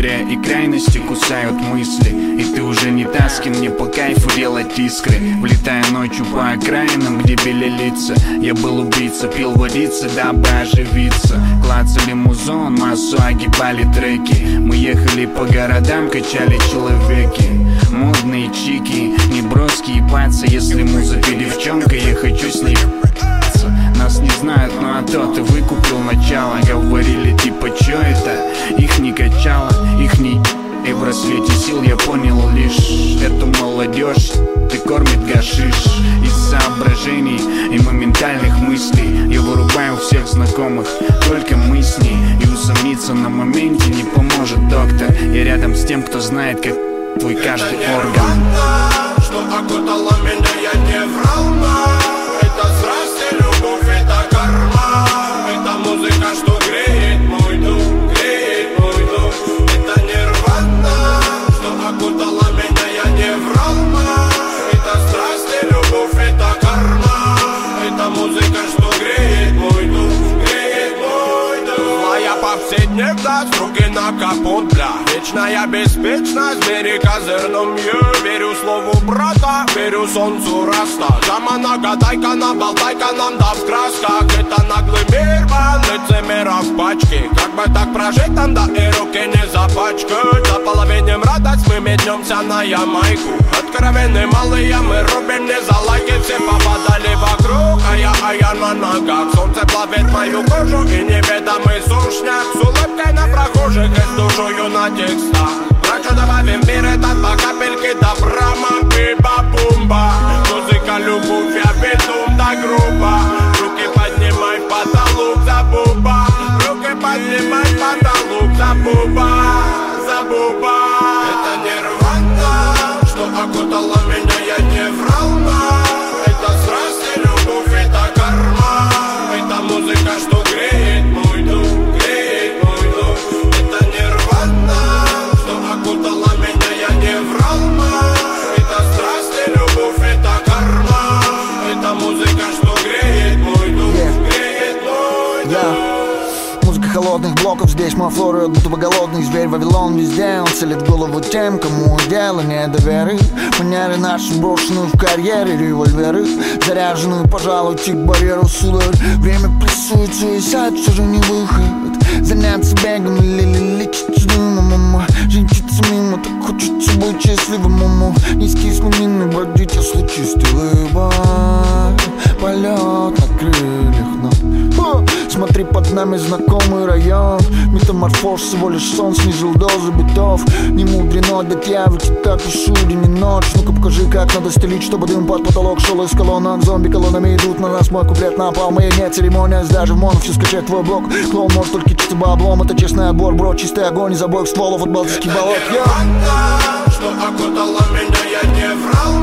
И крайности кусают мысли. И ты уже не та, с кем мне по кайфу делать искры. Влетая ночью по окраинам, где бели лица. Я был убийца, пил водицы, дабы оживиться. Клацали музон, массу огибали треки. Мы ехали по городам, качали человеки. Модные чики, не броски ебаться Если музыка девчонка, я хочу с ней нас не знают, ну а то ты выкупил начало. Говорили типа, чё это? Их и моментальных мыслей. Я вырубаю всех знакомых, только мы с ней. И усомниться на моменте не поможет доктор. Я рядом с тем, кто знает, как твой каждый орган. Что окутало меня, я не врал, Это страсть повседневность, руки на капот, бля. Вечная беспечность, бери козырном я Верю слову брата, верю солнцу раста Жамана гадайка, набалтайка нам да в красках Это наглый мир, ван, лицемеров в пачке. Как бы так прожить там, да и руки не запачкать За половинем радость мы метнемся на Ямайку. Откровенные малые, мы рубим не за лайки. Все попадали вокруг, а я, а я на ногах Солнце плавит мою кожу и неведомый сушняк С улыбкой на прохожих и с душою на текстах блоков, здесь мой флор будто бы голодный зверь. Вавилон везде, он целит голову тем, кому дело не до веры. Манеры наши брошенную в карьере револьверы Заряженную, пожалуйте, к барьеру сударь. Время прессует суицид, все же не выход. Заняться бегом или лечить мама Женщиться мимо, так хочется быть счастливым, мама Низкие слумины, бродить, а случистый выбор Полет на крыльях! Смотри, под нами знакомый район. Метаморфоз, всего лишь сон снизил дозы битов. Не мудрено, ведь я ведь так пишу день и ночь. Ну-ка покажи, как надо стелить, чтобы дым под потолок шел из колонок Зомби колоннами идут на нас, мой куплет напал. Моя нет церемония, даже в моно все скачать твой блок. Клоун может только чисто баблом, это честный отбор, бро Чистый огонь из обоих стволов от балтийских болот. Что окутало меня, я не врал,